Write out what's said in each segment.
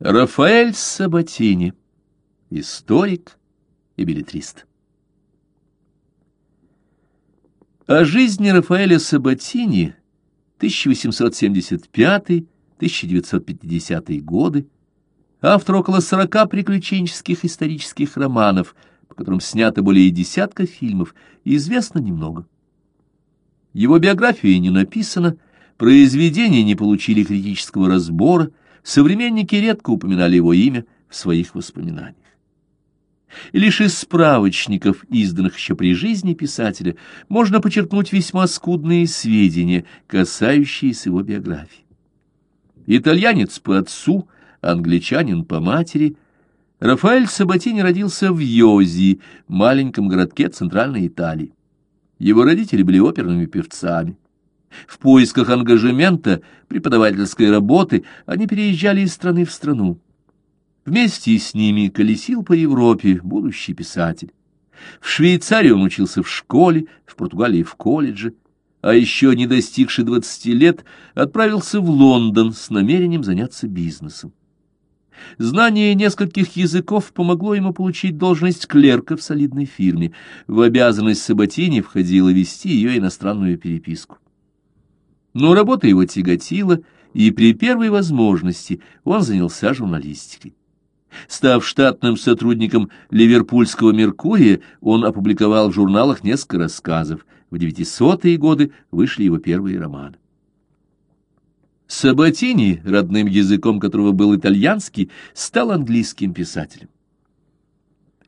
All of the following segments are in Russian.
Рафаэль Сабатини, историк и билетрист. О жизни Рафаэля Сабатини 1875-1950 годы автор около сорока приключенческих исторических романов, по которым снято более десятка фильмов, известно немного. Его биография не написана, произведения не получили критического разбора, современники редко упоминали его имя в своих воспоминаниях. И лишь из справочников, изданных еще при жизни писателя, можно почерпнуть весьма скудные сведения, касающиеся его биографии. Итальянец по отцу, англичанин по матери, Рафаэль Сабатини родился в Йози, маленьком городке Центральной Италии. Его родители были оперными певцами. В поисках ангажемента, преподавательской работы они переезжали из страны в страну. Вместе с ними колесил по Европе будущий писатель. В Швейцарии он учился в школе, в Португалии в колледже, а еще не достигший двадцати лет отправился в Лондон с намерением заняться бизнесом. Знание нескольких языков помогло ему получить должность клерка в солидной фирме. В обязанность Саботини входило вести ее иностранную переписку. Но работа его тяготила, и при первой возможности он занялся журналистикой. Став штатным сотрудником Ливерпульского «Меркурия», он опубликовал в журналах несколько рассказов. В 900-е годы вышли его первые романы. Сабатини, родным языком которого был итальянский, стал английским писателем.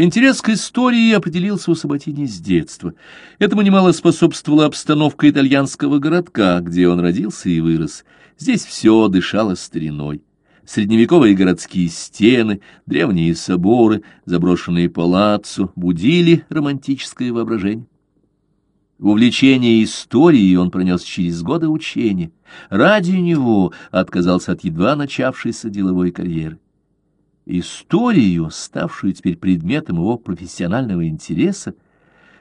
Интерес к истории определился у Сабатини с детства. Этому немало способствовала обстановка итальянского городка, где он родился и вырос. Здесь все дышало стариной. Средневековые городские стены, древние соборы, заброшенные палаццо будили романтическое воображение. Увлечение историей он пронес через годы учения. Ради него отказался от едва начавшейся деловой карьеры. Историю, ставшую теперь предметом его профессионального интереса,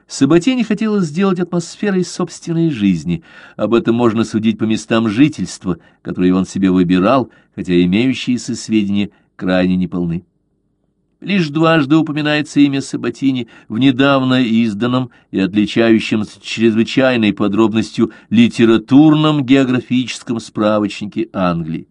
Саботини хотелось сделать атмосферой собственной жизни. Об этом можно судить по местам жительства, которые он себе выбирал, хотя имеющиеся сведения крайне неполны. Лишь дважды упоминается имя Саботини в недавно изданном и отличающемся чрезвычайной подробностью литературном географическом справочнике Англии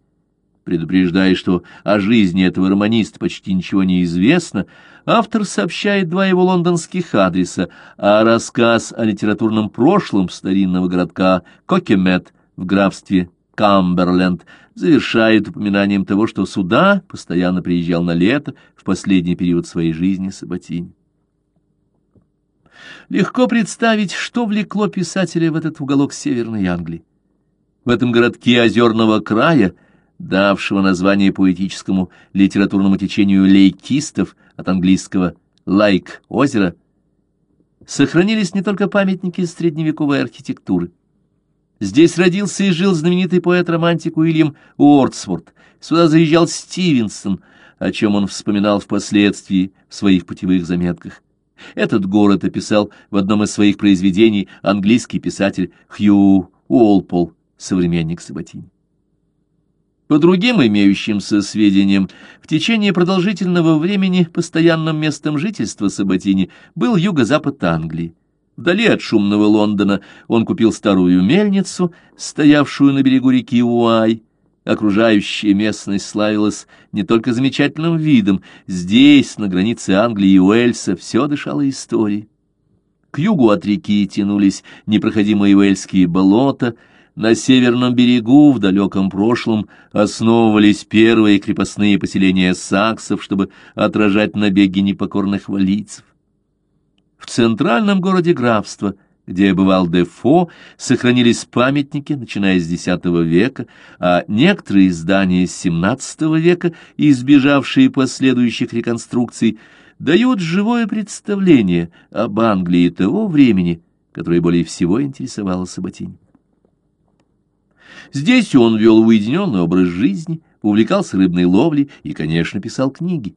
предупреждая, что о жизни этого романиста почти ничего не известно, автор сообщает два его лондонских адреса, а рассказ о литературном прошлом старинного городка Кокемет в графстве Камберленд завершает упоминанием того, что сюда постоянно приезжал на лето в последний период своей жизни Саботинь. Легко представить, что влекло писателя в этот уголок Северной Англии. В этом городке озерного края – давшего название поэтическому литературному течению лейкистов от английского «лайк» — озеро, сохранились не только памятники средневековой архитектуры. Здесь родился и жил знаменитый поэт-романтик Уильям Уортсворт. Сюда заезжал Стивенсон, о чем он вспоминал впоследствии в своих путевых заметках. Этот город описал в одном из своих произведений английский писатель Хью Уолпол, современник Саботини. По другим имеющимся сведениям, в течение продолжительного времени постоянным местом жительства Саботини был юго-запад Англии. Вдали от шумного Лондона он купил старую мельницу, стоявшую на берегу реки Уай. Окружающая местность славилась не только замечательным видом, здесь, на границе Англии и Уэльса, все дышало историей. К югу от реки тянулись непроходимые уэльские болота — на северном берегу в далеком прошлом основывались первые крепостные поселения саксов, чтобы отражать набеги непокорных валийцев. В центральном городе графства, где бывал Дефо, сохранились памятники, начиная с X века, а некоторые здания XVII века, избежавшие последующих реконструкций, дают живое представление об Англии того времени, которое более всего интересовало Саботинь. Здесь он вел уединенный образ жизни, увлекался рыбной ловлей и, конечно, писал книги.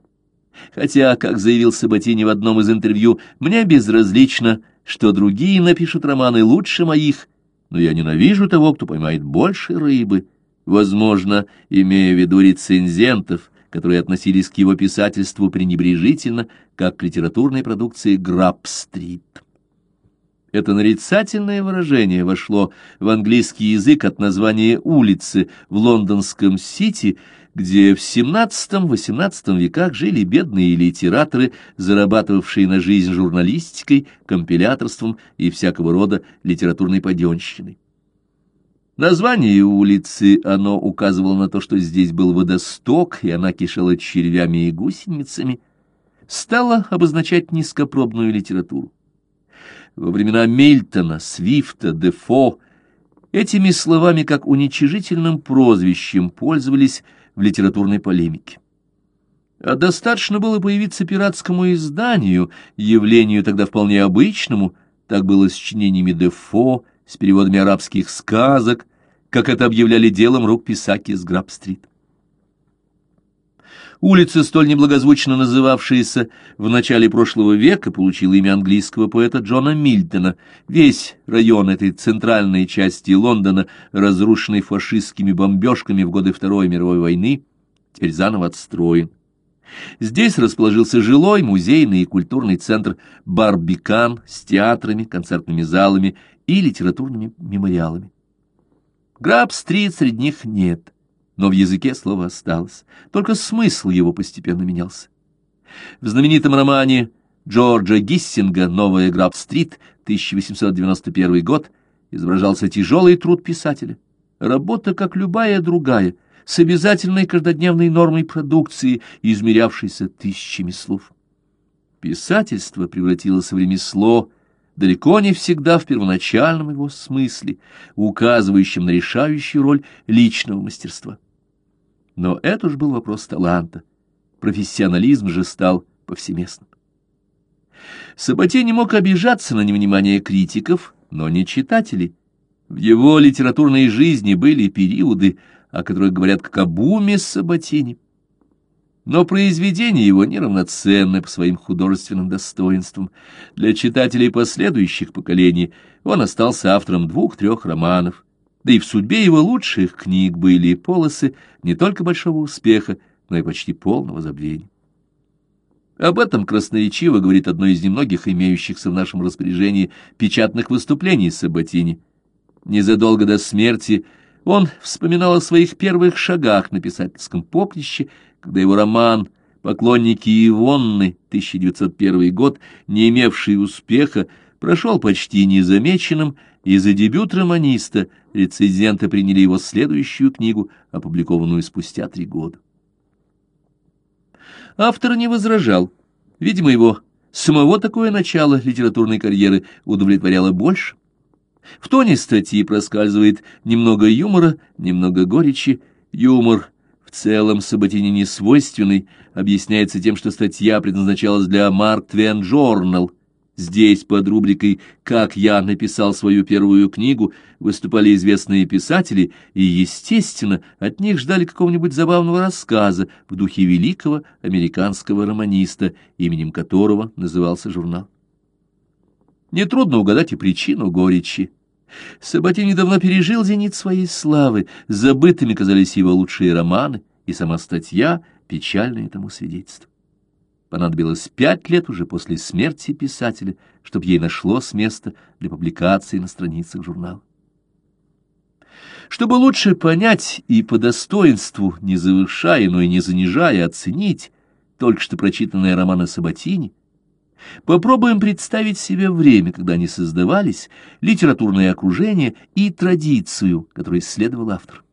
Хотя, как заявил Саботини в одном из интервью, мне безразлично, что другие напишут романы лучше моих, но я ненавижу того, кто поймает больше рыбы. Возможно, имея в виду рецензентов, которые относились к его писательству пренебрежительно, как к литературной продукции «Граб-стрит». Это нарицательное выражение вошло в английский язык от названия улицы в лондонском Сити, где в XVII-XVIII веках жили бедные литераторы, зарабатывавшие на жизнь журналистикой, компиляторством и всякого рода литературной паденщиной. Название улицы, оно указывало на то, что здесь был водосток, и она кишела червями и гусеницами, стало обозначать низкопробную литературу. Во времена Мильтона, Свифта, Дефо этими словами как уничижительным прозвищем пользовались в литературной полемике. А достаточно было появиться пиратскому изданию, явлению тогда вполне обычному, так было с сочинениями Дефо, с переводами арабских сказок, как это объявляли делом рук писаки с Граб-стрит. Улица, столь неблагозвучно называвшаяся в начале прошлого века, получила имя английского поэта Джона Мильтона. Весь район этой центральной части Лондона, разрушенный фашистскими бомбежками в годы Второй мировой войны, теперь заново отстроен. Здесь расположился жилой, музейный и культурный центр «Барбикан» с театрами, концертными залами и литературными мемориалами. Граб-стрит среди них нет, но в языке слово осталось, только смысл его постепенно менялся. В знаменитом романе Джорджа Гиссинга «Новая Граб-стрит» 1891 год изображался тяжелый труд писателя. Работа, как любая другая, с обязательной каждодневной нормой продукции, измерявшейся тысячами слов. Писательство превратилось в ремесло, далеко не всегда в первоначальном его смысле, указывающем на решающую роль личного мастерства. Но это уж был вопрос таланта. Профессионализм же стал повсеместным. Сабатей не мог обижаться на невнимание критиков, но не читателей. В его литературной жизни были периоды, о которых говорят как об уме Сабатини но произведения его неравноценны по своим художественным достоинствам. Для читателей последующих поколений он остался автором двух-трех романов, да и в судьбе его лучших книг были полосы не только большого успеха, но и почти полного забвения. Об этом красноречиво говорит одно из немногих имеющихся в нашем распоряжении печатных выступлений Сабатини. Незадолго до смерти он вспоминал о своих первых шагах на писательском поприще когда его роман «Поклонники Ивонны» 1901 год, не имевший успеха, прошел почти незамеченным, и за дебют романиста рецензенты приняли его следующую книгу, опубликованную спустя три года. Автор не возражал. Видимо, его самого такое начало литературной карьеры удовлетворяло больше. В тоне статьи проскальзывает немного юмора, немного горечи. Юмор в целом Саботине не свойственный, объясняется тем, что статья предназначалась для Mark Twain Journal. Здесь под рубрикой «Как я написал свою первую книгу» выступали известные писатели, и, естественно, от них ждали какого-нибудь забавного рассказа в духе великого американского романиста, именем которого назывался журнал. Нетрудно угадать и причину горечи. Сабатин недавно пережил зенит своей славы, забытыми казались его лучшие романы, и сама статья — печальное тому свидетельство. Понадобилось пять лет уже после смерти писателя, чтобы ей нашлось место для публикации на страницах журнала. Чтобы лучше понять и по достоинству, не завышая, но и не занижая, оценить только что прочитанные романы Сабатини, Попробуем представить себе время, когда они создавались, литературное окружение и традицию, которой исследовал автор.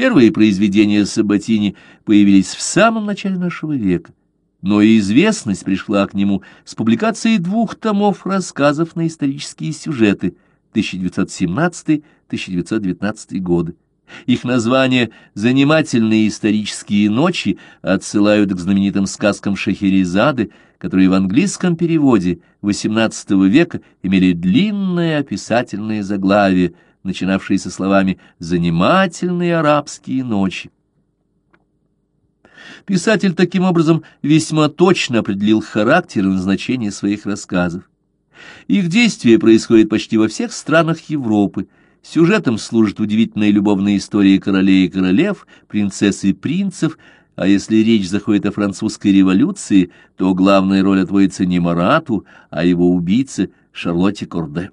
Первые произведения Сабатини появились в самом начале нашего века, но и известность пришла к нему с публикацией двух томов рассказов на исторические сюжеты 1917-1919 годы. Их название «Занимательные исторические ночи» отсылают к знаменитым сказкам Шахерезады, которые в английском переводе XVIII века имели длинное описательное заглавие, начинавшееся словами «Занимательные арабские ночи». Писатель таким образом весьма точно определил характер и назначение своих рассказов. Их действие происходит почти во всех странах Европы, Сюжетом служат удивительные любовные истории королей и королев, принцесс и принцев, а если речь заходит о французской революции, то главная роль отводится не Марату, а его убийце Шарлотте Корде.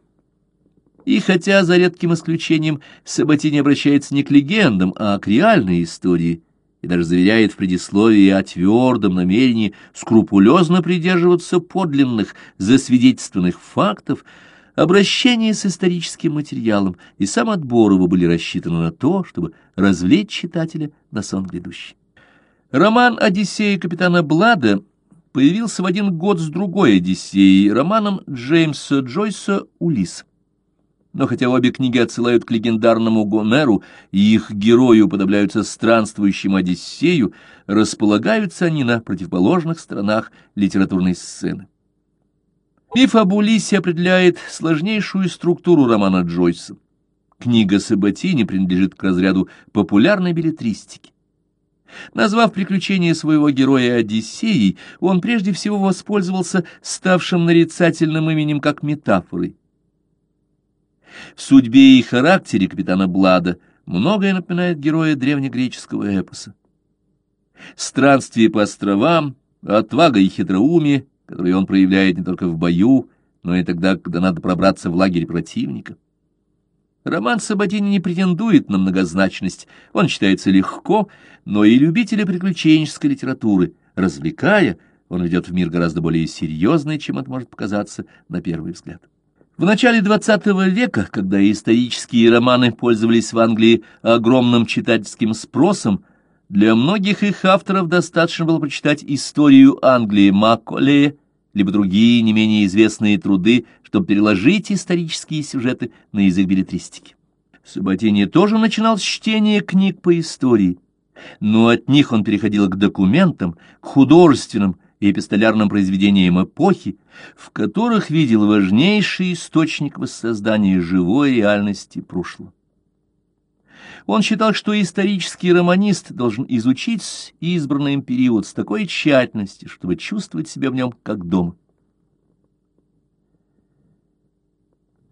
И хотя, за редким исключением, Сабатини обращается не к легендам, а к реальной истории, и даже заверяет в предисловии о твердом намерении скрупулезно придерживаться подлинных, засвидетельствованных фактов, обращение с историческим материалом и сам отбор его были рассчитаны на то, чтобы развлечь читателя на сон грядущий. Роман «Одиссея» капитана Блада появился в один год с другой «Одиссеей», романом Джеймса Джойса «Улисс». Но хотя обе книги отсылают к легендарному Гомеру, и их герои уподобляются странствующему Одиссею, располагаются они на противоположных сторонах литературной сцены. Миф об Улиссе определяет сложнейшую структуру романа Джойса. Книга Саботини принадлежит к разряду популярной билетристики. Назвав приключения своего героя Одиссеей, он прежде всего воспользовался ставшим нарицательным именем как метафорой. В судьбе и характере капитана Блада многое напоминает героя древнегреческого эпоса. Странствие по островам, отвага и хитроумие, которые он проявляет не только в бою, но и тогда, когда надо пробраться в лагерь противника. Роман Саботини не претендует на многозначность, он читается легко, но и любители приключенческой литературы, развлекая, он ведет в мир гораздо более серьезный, чем это может показаться на первый взгляд. В начале XX века, когда исторические романы пользовались в Англии огромным читательским спросом, для многих их авторов достаточно было прочитать историю Англии Макколея, либо другие не менее известные труды, чтобы переложить исторические сюжеты на язык билетристики. Саботини тоже начинал с чтения книг по истории, но от них он переходил к документам, к художественным и эпистолярным произведениям эпохи, в которых видел важнейший источник воссоздания живой реальности прошлого. Он считал, что исторический романист должен изучить избранный им период с такой тщательностью, чтобы чувствовать себя в нем как дома.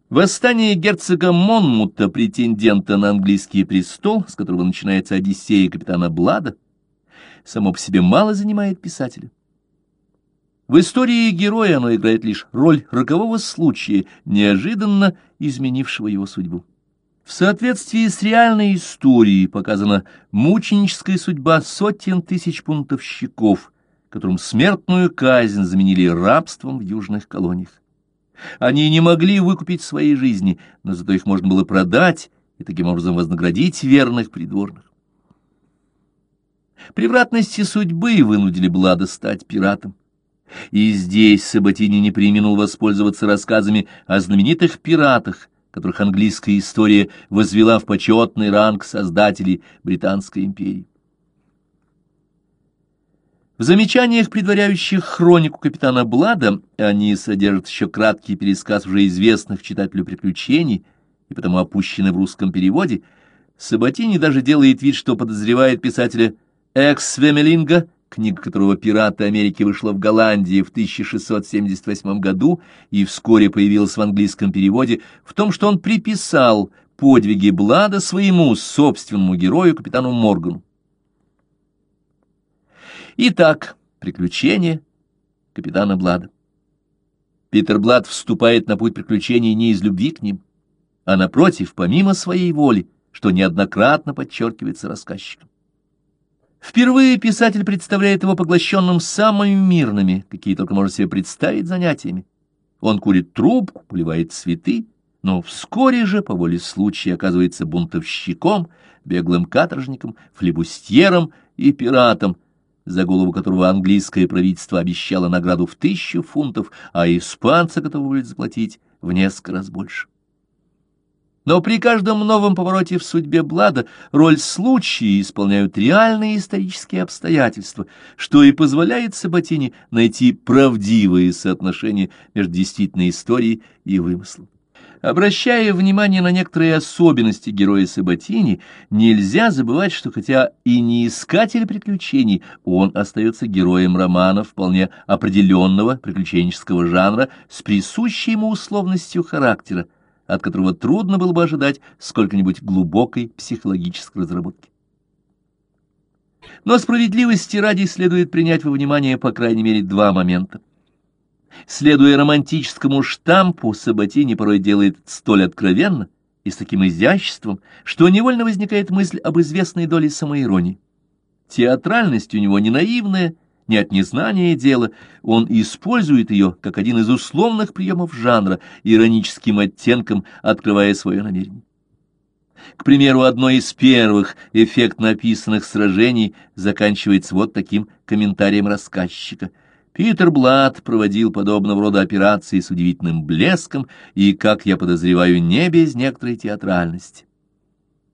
Восстание герцога Монмута, претендента на английский престол, с которого начинается Одиссея капитана Блада, само по себе мало занимает писателя. В истории героя оно играет лишь роль рокового случая, неожиданно изменившего его судьбу. В соответствии с реальной историей показана мученическая судьба сотен тысяч бунтовщиков, которым смертную казнь заменили рабством в южных колониях. Они не могли выкупить свои жизни, но зато их можно было продать и таким образом вознаградить верных придворных. Превратности судьбы вынудили Блада стать пиратом. И здесь Саботини не применил воспользоваться рассказами о знаменитых пиратах, которых английская история возвела в почетный ранг создателей Британской империи. В замечаниях, предваряющих хронику капитана Блада, они содержат еще краткий пересказ уже известных читателю приключений и потому опущены в русском переводе, Саботини даже делает вид, что подозревает писателя Экс-Вемелинга, книга которого «Пираты Америки» вышла в Голландии в 1678 году и вскоре появилась в английском переводе, в том, что он приписал подвиги Блада своему собственному герою, капитану Моргану. Итак, приключения капитана Блада. Питер Блад вступает на путь приключений не из любви к ним, а, напротив, помимо своей воли, что неоднократно подчеркивается рассказчиком. Впервые писатель представляет его поглощенным самыми мирными, какие только можно себе представить занятиями. Он курит трубку, поливает цветы, но вскоре же, по воле случая, оказывается бунтовщиком, беглым каторжником, флебустьером и пиратом, за голову которого английское правительство обещало награду в тысячу фунтов, а испанцы готовы были заплатить в несколько раз больше. Но при каждом новом повороте в судьбе Блада роль случая исполняют реальные исторические обстоятельства, что и позволяет Саботине найти правдивые соотношения между действительной историей и вымыслом. Обращая внимание на некоторые особенности героя Саботини, нельзя забывать, что хотя и не искатель приключений, он остается героем романа вполне определенного приключенческого жанра с присущей ему условностью характера, от которого трудно было бы ожидать сколько-нибудь глубокой психологической разработки. Но справедливости ради следует принять во внимание по крайней мере два момента. Следуя романтическому штампу, Саботини порой делает столь откровенно и с таким изяществом, что невольно возникает мысль об известной доле самоиронии. Театральность у него не наивная, не от незнания дела, он использует ее как один из условных приемов жанра, ироническим оттенком открывая свое намерение. К примеру, одно из первых эффектно описанных сражений заканчивается вот таким комментарием рассказчика. Питер Блад проводил подобного рода операции с удивительным блеском и, как я подозреваю, не без некоторой театральности.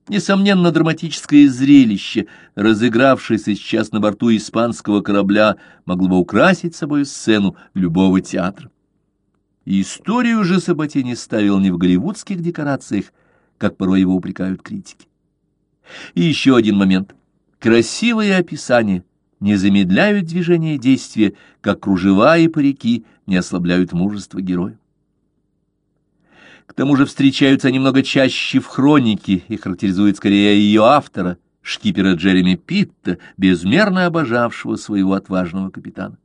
Несомненно, драматическое зрелище, разыгравшееся сейчас на борту испанского корабля, могло бы украсить собой сцену любого театра. Историю же Саботини ставил не в голливудских декорациях, как порой его упрекают критики. И еще один момент. Красивые описания не замедляют движение действия, как кружева и парики не ослабляют мужество героя. К тому же встречаются они много чаще в хронике и характеризуют скорее ее автора, шкипера Джереми Питта, безмерно обожавшего своего отважного капитана.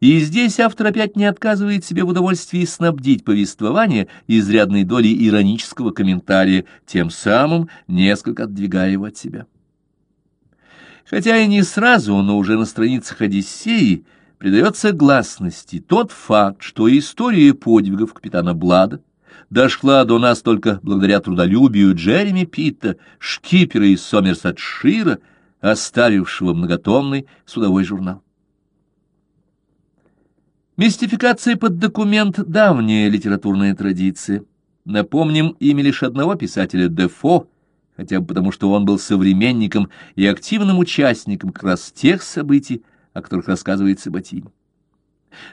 И здесь автор опять не отказывает себе в удовольствии снабдить повествование изрядной долей иронического комментария, тем самым несколько отдвигая его от себя. Хотя и не сразу, но уже на страницах «Одиссеи» придается гласности тот факт, что история подвигов капитана Блада дошла до нас только благодаря трудолюбию Джереми Питта, шкипера из Сомерсетшира, оставившего многотомный судовой журнал. Мистификация под документ — давняя литературная традиция. Напомним имя лишь одного писателя Дефо, хотя бы потому, что он был современником и активным участником как раз тех событий, о которых рассказывает Саботинь.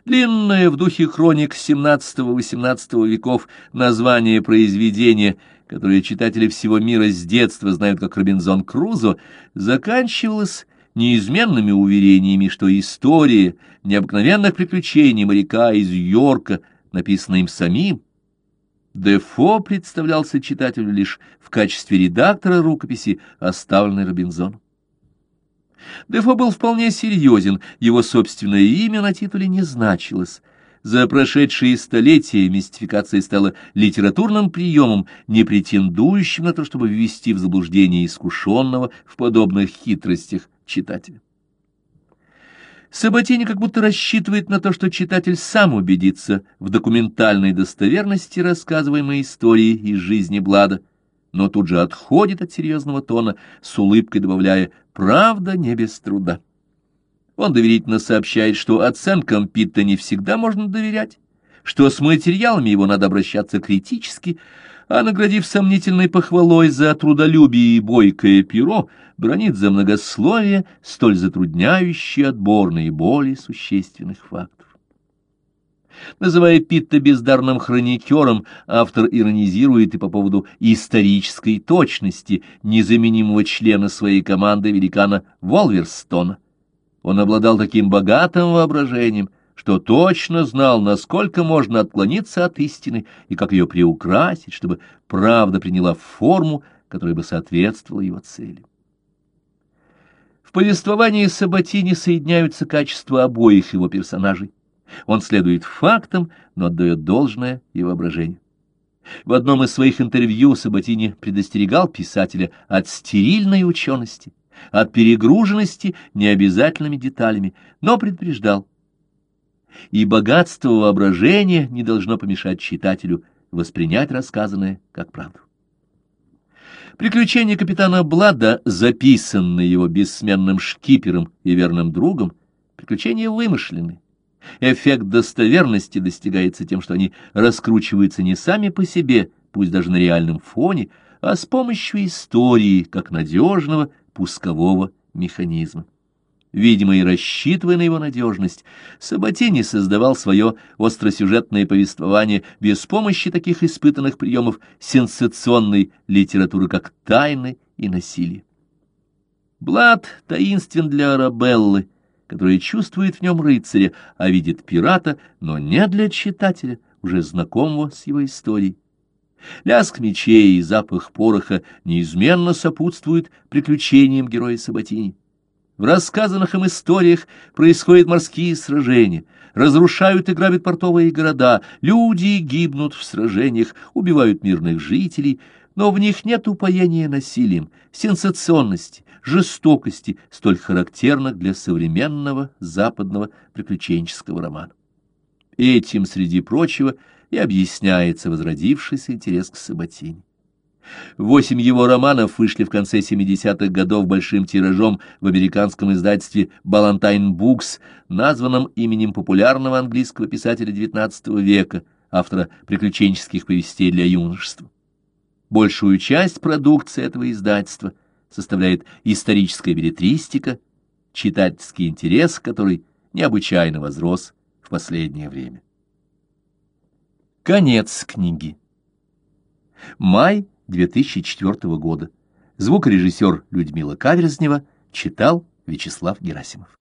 Длинное в духе хроник XVII-XVIII веков название произведения, которое читатели всего мира с детства знают как Робинзон Крузо, заканчивалось неизменными уверениями, что история необыкновенных приключений моряка из Йорка написана им самим, Дефо представлялся читателю лишь в качестве редактора рукописи, оставленной Робинзоном. Дефо был вполне серьезен, его собственное имя на титуле не значилось. За прошедшие столетия мистификация стала литературным приемом, не претендующим на то, чтобы ввести в заблуждение искушенного в подобных хитростях читателя. Саботини как будто рассчитывает на то, что читатель сам убедится в документальной достоверности рассказываемой истории из жизни Блада, но тут же отходит от серьезного тона, с улыбкой добавляя «правда не без труда». Он доверительно сообщает, что оценкам Питта не всегда можно доверять, что с материалами его надо обращаться критически, а, наградив сомнительной похвалой за трудолюбие и бойкое перо, бронит за многословие, столь затрудняющие отбор наиболее существенных фактов. Называя Питта бездарным хроникером, автор иронизирует и по поводу исторической точности незаменимого члена своей команды великана Волверстона. Он обладал таким богатым воображением, что точно знал, насколько можно отклониться от истины и как ее приукрасить, чтобы правда приняла форму, которая бы соответствовала его цели. В повествовании Саботини соединяются качества обоих его персонажей. Он следует фактам, но отдает должное и воображению. В одном из своих интервью Саботини предостерегал писателя от стерильной учености, от перегруженности необязательными деталями, но предупреждал, и богатство воображения не должно помешать читателю воспринять рассказанное как правду. Приключения капитана Блада, записанные его бессменным шкипером и верным другом, приключения вымышленные. Эффект достоверности достигается тем, что они раскручиваются не сами по себе, пусть даже на реальном фоне, а с помощью истории, как надежного пускового механизма. Видимо, и рассчитывая на его надежность, Саботини создавал свое остросюжетное повествование без помощи таких испытанных приемов сенсационной литературы, как тайны и насилие. Блад таинствен для Арабеллы, которая чувствует в нем рыцаря, а видит пирата, но не для читателя, уже знакомого с его историей. Лязг мечей и запах пороха неизменно сопутствуют приключениям героя Саботини. В рассказанных им историях происходят морские сражения, разрушают и грабят портовые города, люди гибнут в сражениях, убивают мирных жителей, но в них нет упоения насилием, сенсационности, жестокости, столь характерных для современного западного приключенческого романа. Этим, среди прочего, и объясняется возродившийся интерес к Саботине. Восемь его романов вышли в конце 70-х годов большим тиражом в американском издательстве «Балантайн Букс», названном именем популярного английского писателя XIX века, автора приключенческих повестей для юношества. Большую часть продукции этого издательства составляет историческая билетристика, читательский интерес, который необычайно возрос в последнее время. Конец книги. Май 2004 года. Звукорежиссер Людмила Каверзнева читал Вячеслав Герасимов.